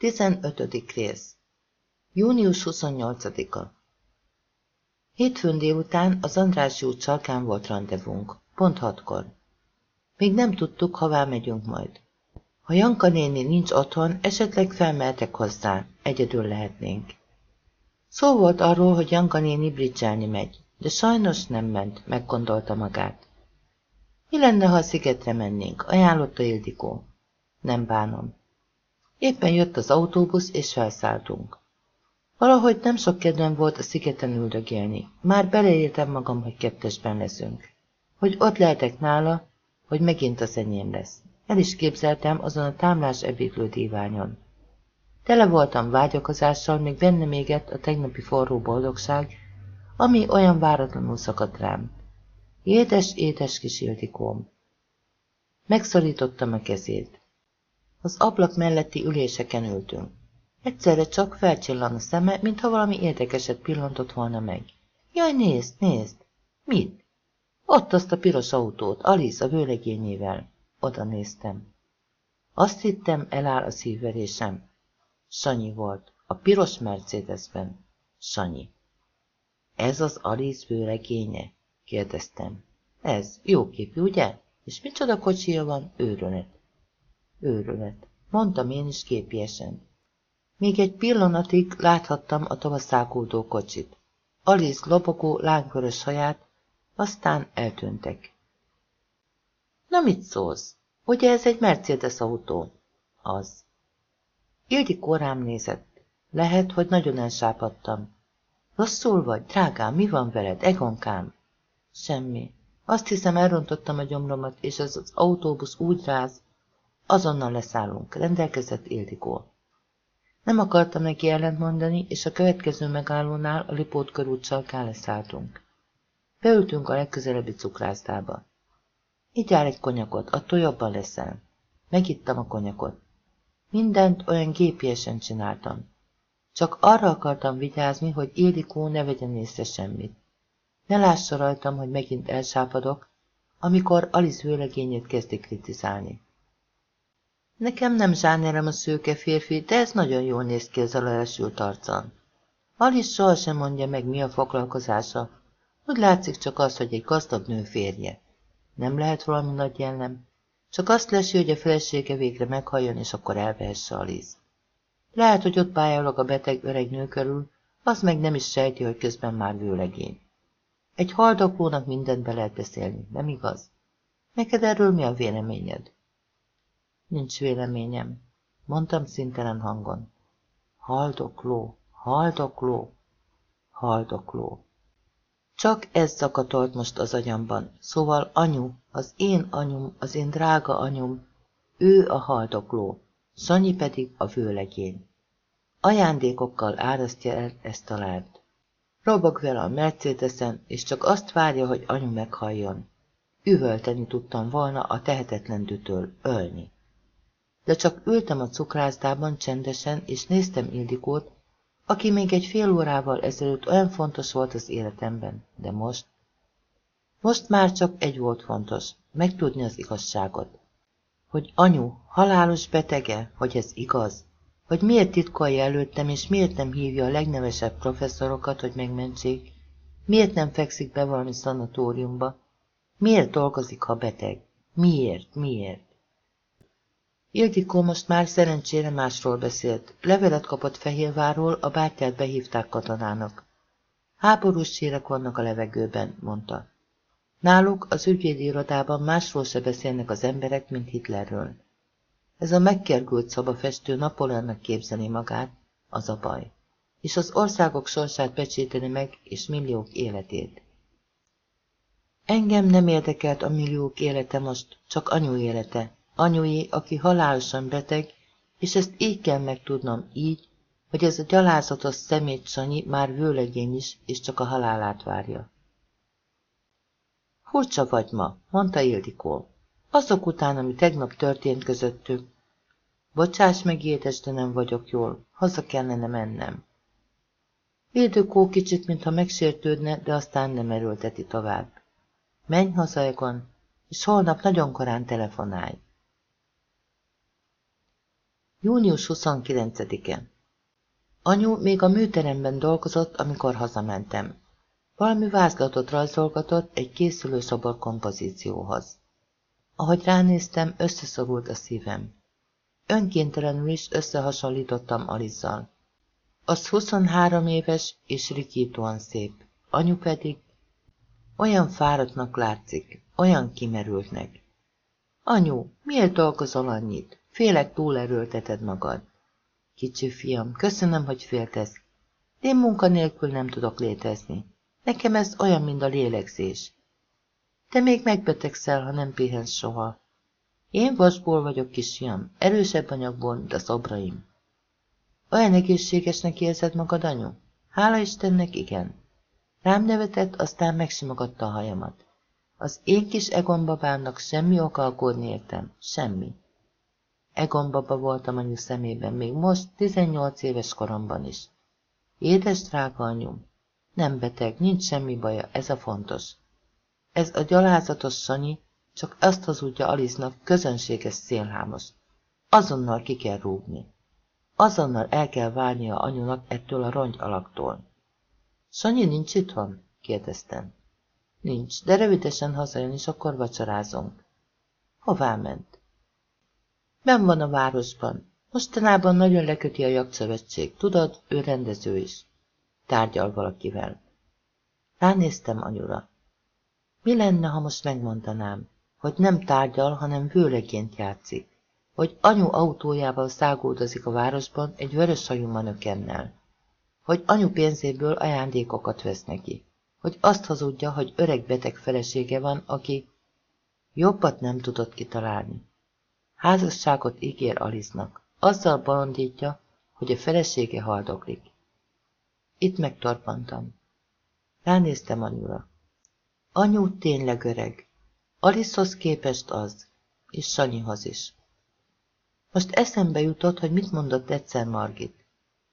15. rész Június 28-a Hétfőn délután az Andrássy út sarkán volt rendezvunk, pont hatkor. Még nem tudtuk, hová megyünk majd. Ha Janka néni nincs otthon, esetleg felmeltek hozzá, egyedül lehetnénk. Szó volt arról, hogy Janka néni bricselni megy, de sajnos nem ment, meggondolta magát. Mi lenne, ha a szigetre mennénk, ajánlotta Ildikó. Nem bánom. Éppen jött az autóbusz, és felszálltunk. Valahogy nem sok kedvem volt a szigeten üldögélni. Már beleértem magam, hogy kettesben leszünk. Hogy ott lehetek nála, hogy megint az enyém lesz. El is képzeltem azon a támlás ebédlő díványon. Tele voltam vágyakozással, még benne égett a tegnapi forró boldogság, ami olyan váratlanul szakadt rám. Édes, édes kis Ildikóm. Megszorítottam a kezét. Az ablak melletti üléseken ültünk. Egyszerre csak felcsillan a szeme, mintha valami érdekeset pillantott volna meg. Jaj, nézd, nézd! Mit? Ott azt a piros autót, Alice a vőlegényével. Oda néztem. Azt hittem, eláll a szívverésem. Sanyi volt, a piros Mercedesben. Sanyi. Ez az Alice vőlegénye? kérdeztem. Ez, jó képű, ugye? És micsoda kocsija van? Őrönet. Őrület. Mondtam én is képiesen. Még egy pillanatig láthattam a tavaszákódó kocsit. Alice lobogó, lángvörös haját, aztán eltűntek. Na mit szólsz? Ugye ez egy Mercedes autó? Az. Ildikó rám nézett. Lehet, hogy nagyon elsápadtam. Rosszul vagy, drágám, mi van veled, Egonkám? Semmi. Azt hiszem, elrontottam a gyomromat, és ez az autóbusz úgy ráz, Azonnal leszállunk, rendelkezett Ildikó. Nem akartam neki ellent mondani, és a következő megállónál a Lipót körút sarkán leszálltunk. Beültünk a legközelebbi cukrászdába. Így áll egy konyakot, attól jobban leszel. Megittam a konyakot. Mindent olyan gépiesen csináltam. Csak arra akartam vigyázni, hogy Ildikó ne vegyen észre semmit. Ne lássa rajtam, hogy megint elsápadok, amikor Alice vőlegényét kezdi kritizálni. Nekem nem zsánerem a szőke férfi, de ez nagyon jól néz ki ezzel a lesült arcán. Alice sohasem mondja meg, mi a foglalkozása. Úgy látszik csak az, hogy egy gazdag nő férje. Nem lehet valami nagy jellem. Csak azt lesi, hogy a felesége végre meghalljon, és akkor elvehesse Alice. Lehet, hogy ott pályálok a beteg öreg nő körül, az meg nem is sejti, hogy közben már vőlegény. Egy haldoklónak mindent be lehet beszélni, nem igaz? Neked erről mi a véleményed? Nincs véleményem, mondtam szintelen hangon. Haldokló, haldokló, haldokló. Csak ez zakatolt most az agyamban, szóval anyu, az én anyum, az én drága anyum, ő a haldokló, Sanyi pedig a vőlegény. Ajándékokkal árasztja el ezt a lárt. Robog vele a Mercedesen, és csak azt várja, hogy anyu meghalljon. Üvölteni tudtam volna a tehetetlen dütől, ölni de csak ültem a cukrászdában csendesen, és néztem Ildikót, aki még egy fél órával ezelőtt olyan fontos volt az életemben, de most... Most már csak egy volt fontos, megtudni az igazságot. Hogy anyu halálos betege, hogy ez igaz, hogy miért titkolja előttem, és miért nem hívja a legnevesebb professzorokat, hogy megmentsék, miért nem fekszik be valami szanatóriumba, miért dolgozik, ha beteg, miért, miért. Ildikó most már szerencsére másról beszélt. Levelet kapott Fehérvárról, a bátyát behívták katonának. Háborús sírek vannak a levegőben, mondta. Náluk az ügyvédi irodában másról se beszélnek az emberek, mint Hitlerről. Ez a megkergült szabafestő Napoleonnak képzeli magát, az a baj. És az országok sorsát pecséteni meg, és milliók életét. Engem nem érdekelt a milliók élete most, csak anyu élete, anyué, aki halálosan beteg, és ezt így kell megtudnom, így, hogy ez a gyalázatos szemét Sanyi már vőlegény is, és csak a halálát várja. Furcsa vagy ma, mondta Ildikó. Azok után, ami tegnap történt közöttük. Bocsáss meg, édes, de nem vagyok jól. Haza kellene mennem. Ildikó kicsit, mintha megsértődne, de aztán nem erőlteti tovább. Menj haza, Egon, és holnap nagyon korán telefonálj. Június 29-e. Anyu még a műteremben dolgozott, amikor hazamentem. Valami vázlatot rajzolgatott egy készülő szobor kompozícióhoz. Ahogy ránéztem, összeszorult a szívem. Önkéntelenül is összehasonlítottam Alizzal. Az 23 éves és rikítóan szép, anyu pedig olyan fáradtnak látszik, olyan kimerültnek. Anyu, miért dolgozol annyit? Félek túlerőlteted magad. Kicsi fiam, köszönöm, hogy féltesz. Én munkanélkül nem tudok létezni. Nekem ez olyan, mint a lélegzés. Te még megbetegszel, ha nem pihensz soha. Én vasból vagyok, kisfiam, erősebb anyagból, mint a szobraim. Olyan egészségesnek érzed magad, anyu? Hála Istennek, igen. Rám nevetett, aztán megsimogatta a hajamat. Az én kis Egon babámnak semmi oka aggódni értem, semmi. Egon baba voltam anyu szemében, még most, 18 éves koromban is. Édes drága anyum, nem beteg, nincs semmi baja, ez a fontos. Ez a gyalázatos Sanyi csak azt hazudja Aliznak közönséges szélhámos. Azonnal ki kell rúgni. Azonnal el kell várnia anyunak ettől a rongy alaktól. Sanyi nincs itthon? kérdeztem. Nincs, de rövidesen hazajön, és akkor vacsorázunk. Hová ment? Ben van a városban. Mostanában nagyon leköti a jagdszövetség. Tudod, ő rendező is. Tárgyal valakivel. Ránéztem anyura. Mi lenne, ha most megmondanám, hogy nem tárgyal, hanem vőlegént játszik, hogy anyu autójával száguldozik a városban egy vörös hajú manökennel, hogy anyu pénzéből ajándékokat vesz neki, hogy azt hazudja, hogy öreg beteg felesége van, aki jobbat nem tudott kitalálni. Házasságot ígér Aliznak, azzal balondítja, hogy a felesége haldoklik. Itt megtorpantam. Ránéztem anyura. Anyu tényleg öreg. Aliszhoz képest az, és Sanyihoz is. Most eszembe jutott, hogy mit mondott egyszer Margit.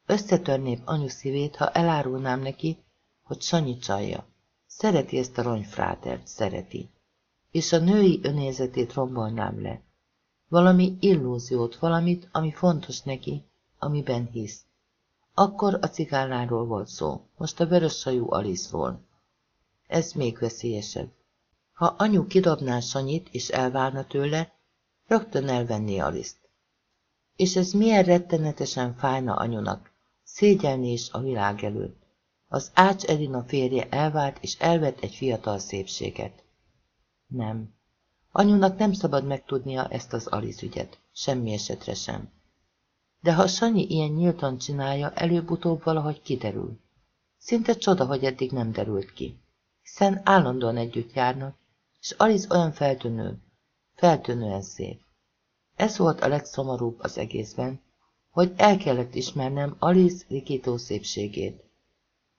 Összetörném anyu szívét, ha elárulnám neki, hogy Sanyi csalja. Szereti ezt a ronyfrátert, szereti. És a női önézetét rombolnám le. Valami illúziót, valamit, ami fontos neki, amiben hisz. Akkor a cigánláról volt szó, most a vörössajú Aliszról. Ez még veszélyesebb. Ha anyu kidobná Sanyit és elválna tőle, rögtön elvenné Aliszt. És ez milyen rettenetesen fájna anyunak, szégyelni is a világ előtt. Az Ács Edina férje elvált és elvett egy fiatal szépséget. Nem. Anyunak nem szabad megtudnia ezt az Aliz ügyet, semmi esetre sem. De ha Sanyi ilyen nyíltan csinálja, előbb-utóbb valahogy kiderül. Szinte csoda, hogy eddig nem derült ki. Hiszen állandóan együtt járnak, és Aliz olyan feltűnő, feltűnően szép. Ez volt a legszomorúbb az egészben, hogy el kellett ismernem Aliz rikító szépségét.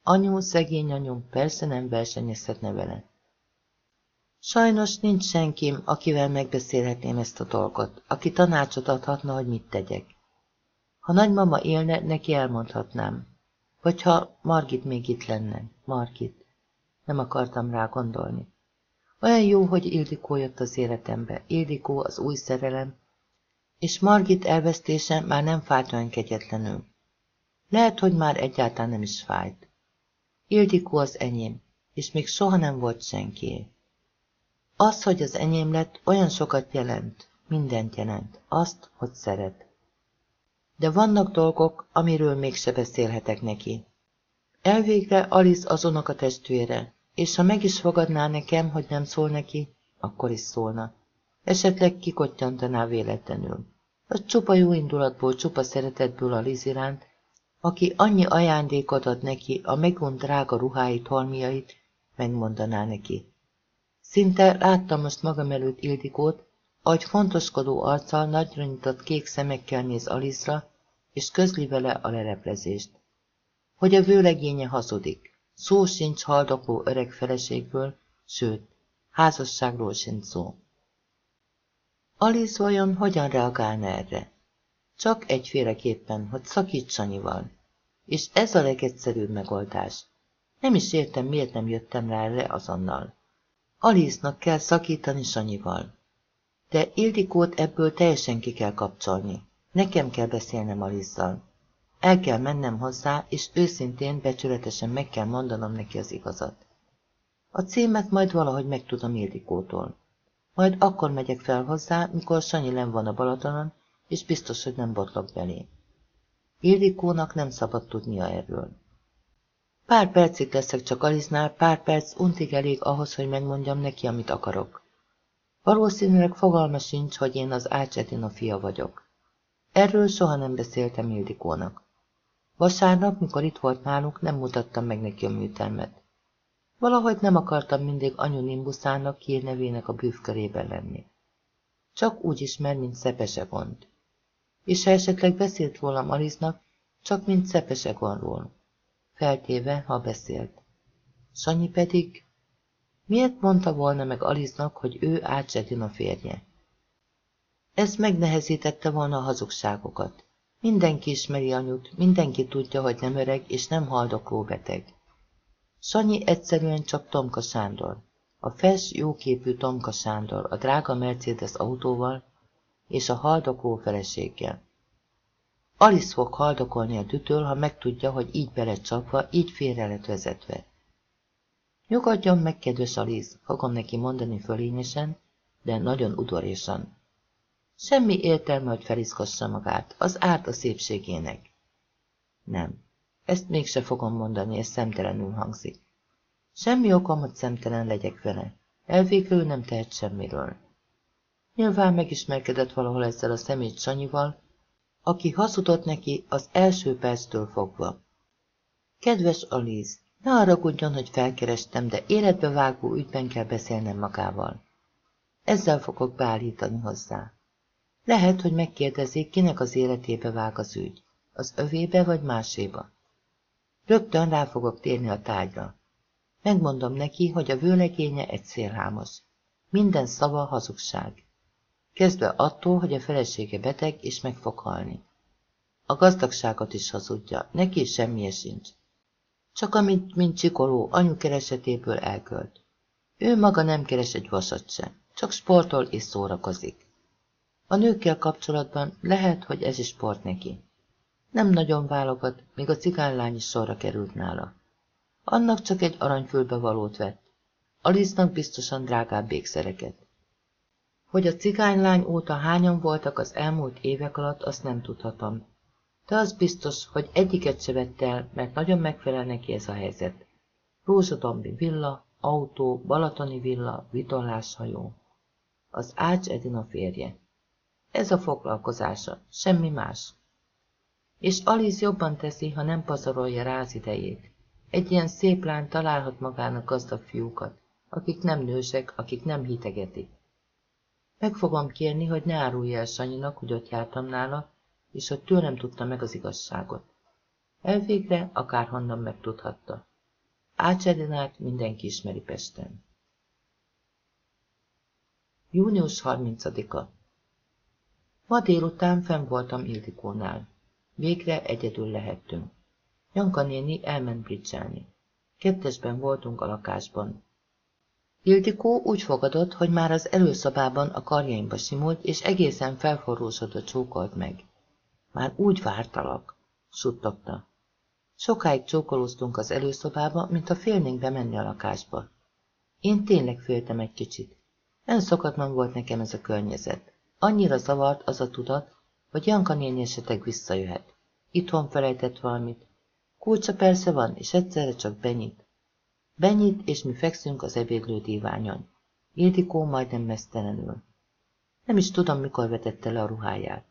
Anyu, szegény anyum persze nem versenyezhetne vele. Sajnos nincs senkim, akivel megbeszélhetném ezt a dolgot, aki tanácsot adhatna, hogy mit tegyek. Ha nagymama élne, neki elmondhatnám. Vagy ha Margit még itt lenne. Margit. Nem akartam rá gondolni. Olyan jó, hogy Ildikó jött az életembe. Ildikó az új szerelem, és Margit elvesztése már nem fájt olyan kegyetlenül. Lehet, hogy már egyáltalán nem is fájt. Ildikó az enyém, és még soha nem volt senkié. Az, hogy az enyém lett, olyan sokat jelent, mindent jelent, azt, hogy szeret. De vannak dolgok, amiről mégse beszélhetek neki. Elvégre Alice az a testvére, és ha meg is fogadná nekem, hogy nem szól neki, akkor is szólna. Esetleg kikottyantaná véletlenül. A csupa jó indulatból, csupa szeretetből a Liz iránt, aki annyi ajándékot ad neki, a megunt drága ruháit, holmiait, megmondaná neki. Szinte láttam most magam előtt Ildikót, ahogy fontoskodó arccal nagyra nyitott kék szemekkel néz Alizra, és közli vele a leleplezést. Hogy a vőlegénye hazudik. Szó sincs haldokló öreg feleségből, sőt, házasságról sincs szó. Alice vajon hogyan reagálna erre? Csak egyféleképpen, hogy szakíts Sanyival. És ez a legegyszerűbb megoldás. Nem is értem, miért nem jöttem rá erre azonnal. Alice-nak kell szakítani Sanyival. De Ildikót ebből teljesen ki kell kapcsolni. Nekem kell beszélnem Alizzal. El kell mennem hozzá, és őszintén, becsületesen meg kell mondanom neki az igazat. A címet majd valahogy megtudom Ildikótól. Majd akkor megyek fel hozzá, mikor Sanyi len van a Balatonon, és biztos, hogy nem botlok belé. Ildikónak nem szabad tudnia erről. Pár percig leszek csak Aliznál, pár perc untig elég ahhoz, hogy megmondjam neki, amit akarok. Valószínűleg fogalma sincs, hogy én az Ácsetina fia vagyok. Erről soha nem beszéltem Ildikónak. Vasárnap, mikor itt volt nálunk, nem mutattam meg neki a műtermet. Valahogy nem akartam mindig anyu Nimbuszának hírnevének a bűvkörében lenni. Csak úgy ismer, mint Szepese gond. És ha esetleg beszélt rólam Aliznak, csak mint Szepese gondról. Feltéve, ha beszélt. Sanyi pedig... Miért mondta volna meg Aliznak, hogy ő a férje? Ez megnehezítette volna a hazugságokat. Mindenki ismeri anyut, mindenki tudja, hogy nem öreg és nem haldokló beteg. Sanyi egyszerűen csak Tomka Sándor. A fes, jóképű Tomka Sándor, a drága Mercedes autóval és a haldokló feleséggel. Alice fog haldokolni a dütől, ha megtudja, hogy így belecsapva, így félre lett vezetve. Nyugodjon meg, kedves Alice, fogom neki mondani fölényesen, de nagyon udorisan. Semmi értelme, hogy feliszkossa magát, az árt a szépségének. Nem, ezt mégse fogom mondani, ez szemtelenül hangzik. Semmi okom, hogy szemtelen legyek vele. Elvégül nem tehet semmiről. Nyilván megismerkedett valahol ezzel a szemét Sanyival, aki hazudott neki az első perctől fogva. Kedves Aliz, ne haragudjon, hogy felkerestem, de életbe vágó ügyben kell beszélnem magával. Ezzel fogok beállítani hozzá. Lehet, hogy megkérdezik, kinek az életébe vág az ügy, az övébe vagy máséba. Rögtön rá fogok térni a tárgyra. Megmondom neki, hogy a vőlegénye egy szélhámos. Minden szava hazugság. Kezdve attól, hogy a felesége beteg és meg fog halni. A gazdagságot is hazudja, neki semmi sincs. Csak amit, mint csikoló, anyu keresetéből elkölt. Ő maga nem keres egy vasat sem, csak sportol és szórakozik. A nőkkel kapcsolatban lehet, hogy ez is sport neki. Nem nagyon válogat, még a cigánylány is sorra került nála. Annak csak egy aranyfülbe valót vett. Aliznak biztosan drágább ékszereket. Hogy a cigánylány óta hányan voltak az elmúlt évek alatt, azt nem tudhatom. De az biztos, hogy egyiket se vett el, mert nagyon megfelel neki ez a helyzet. Rózsadombi villa, autó, balatoni villa, vitorláshajó. Az Ács Edina férje. Ez a foglalkozása, semmi más. És Alice jobban teszi, ha nem pazarolja rá az idejét. Egy ilyen szép lány találhat magának gazdag fiúkat, akik nem nősek, akik nem hitegetik. Meg fogom kérni, hogy ne árulja el Sanyinak, hogy ott jártam nála, és hogy tőlem tudta meg az igazságot. Elvégre akárhonnan megtudhatta. Ácsedinát mindenki ismeri Pesten. Június 30-a Ma délután fenn voltam Ildikónál. Végre egyedül lehettünk. Janka néni elment bridgelni. Kettesben voltunk a lakásban. Ildikó úgy fogadott, hogy már az előszobában a karjaimba simult, és egészen felforrósodva csókolt meg. Már úgy vártalak, suttogta. Sokáig csókolóztunk az előszobába, mint a félnénk bemenni a lakásba. Én tényleg féltem egy kicsit. Nem szokatlan volt nekem ez a környezet. Annyira zavart az a tudat, hogy Janka néni esetleg visszajöhet. Itthon felejtett valamit. Kulcsa persze van, és egyszerre csak benyit. Benyit, és mi fekszünk az ebédlő díványon. Ildikó majdnem mesztelenül. Nem is tudom, mikor vetette le a ruháját.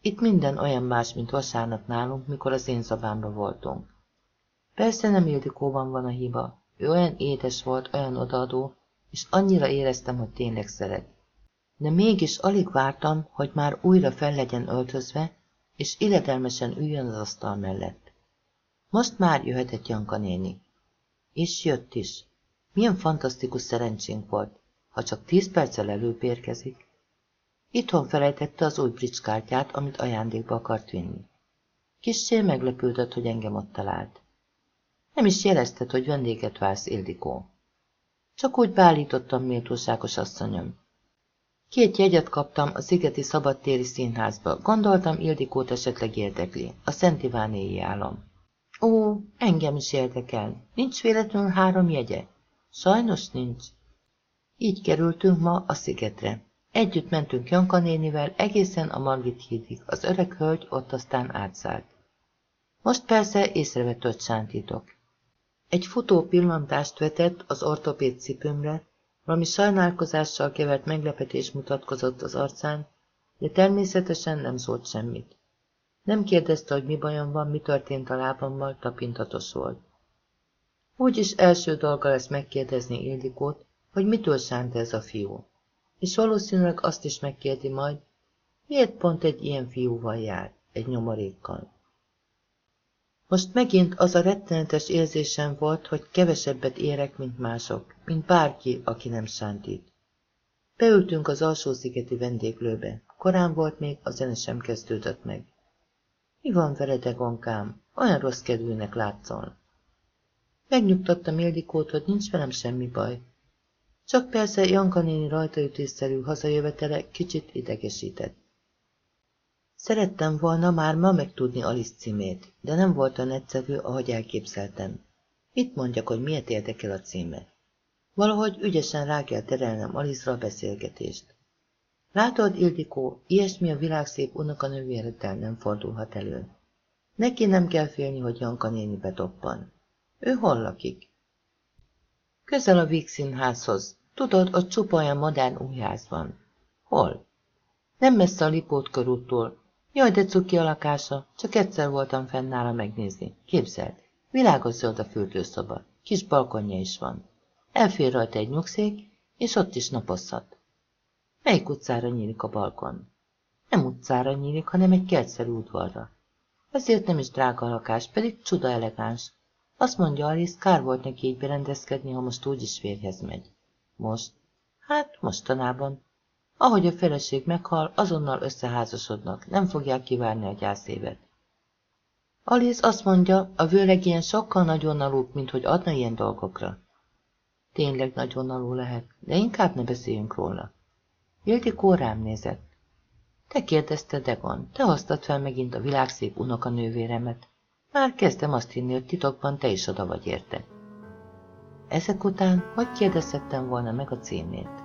Itt minden olyan más, mint vasárnap nálunk, mikor az én szabámba voltunk. Persze nem Ildikóban van a hiba. Ő olyan édes volt, olyan odaadó, és annyira éreztem, hogy tényleg szeret de mégis alig vártam, hogy már újra fel legyen öltözve, és illedelmesen üljön az asztal mellett. Most már jöhetett Janka néni. És jött is. Milyen fantasztikus szerencsénk volt, ha csak tíz perccel előbb érkezik. Itthon felejtette az új bricskártyát, amit ajándékba akart vinni. Kissé meglepődött, hogy engem ott talált. Nem is jelezted, hogy vendéget vársz, Ildikó. Csak úgy beállítottam méltóságos asszonyom. Két jegyet kaptam a Szigeti Szabadtéri Színházba. Gondoltam, Ildikót esetleg érdekli. A Szent Ivánéi álom. Ó, engem is érdekel. Nincs véletlenül három jegye? Sajnos nincs. Így kerültünk ma a szigetre. Együtt mentünk Janka nénivel egészen a Margit hídig, az öreg hölgy ott aztán átszállt. Most persze észrevetett sántítok. Egy futó pillantást vetett az ortopéd cipőmre, valami sajnálkozással kevert meglepetés mutatkozott az arcán, de természetesen nem szólt semmit. Nem kérdezte, hogy mi bajom van, mi történt a lábammal, tapintatos volt. Úgyis első dolga lesz megkérdezni Ildikót, hogy mitől szánt ez a fiú. És valószínűleg azt is megkérdi majd, miért pont egy ilyen fiúval jár, egy nyomorékkal. Most megint az a rettenetes érzésem volt, hogy kevesebbet érek, mint mások, mint bárki, aki nem sántít. Beültünk az alsó-szigeti vendéglőbe. Korán volt még, a zene sem kezdődött meg. Mi van veled, Egonkám? Olyan rossz kedvűnek látszol. Megnyugtattam Ildikót, hogy nincs velem semmi baj. Csak persze Janka néni rajtaütésszerű hazajövetele kicsit idegesített. Szerettem volna már ma megtudni Alice címét, de nem volt olyan egyszerű, ahogy elképzeltem. Mit mondjak, hogy miért érdekel a címe? Valahogy ügyesen rá kell terelnem Alice-ra a beszélgetést. Látod, Ildikó, ilyesmi a világ szép unokanővéredtel nem fordulhat elő. Neki nem kell félni, hogy Janka néni betoppan. Ő hol lakik? Közel a Víg színházhoz. Tudod, ott csupa olyan modern újház van. Hol? Nem messze a Lipót körúttól, Jaj, de cuki a lakása, csak egyszer voltam fenn nála megnézni. Képzeld, világos zöld a fürdőszoba, kis balkonja is van. Elfér rajta egy nyugszék, és ott is napozhat. Melyik utcára nyílik a balkon? Nem utcára nyílik, hanem egy kertszerű udvarra. Azért nem is drága a lakás, pedig csuda elegáns. Azt mondja Alice, kár volt neki így berendezkedni, ha most úgyis férjhez megy. Most? Hát, mostanában. Ahogy a feleség meghal, azonnal összeházasodnak, nem fogják kivárni a gyászévet. Alice azt mondja, a vőleg ilyen sokkal nagyon alul, mint hogy adna ilyen dolgokra. Tényleg nagyon alul lehet, de inkább ne beszéljünk róla. Ildikó rám nézett. Te kérdezte Degon, te hoztad fel megint a világszép unokanővéremet. Már kezdtem azt hinni, hogy titokban te is oda vagy érte. Ezek után hogy kérdezhettem volna meg a címét?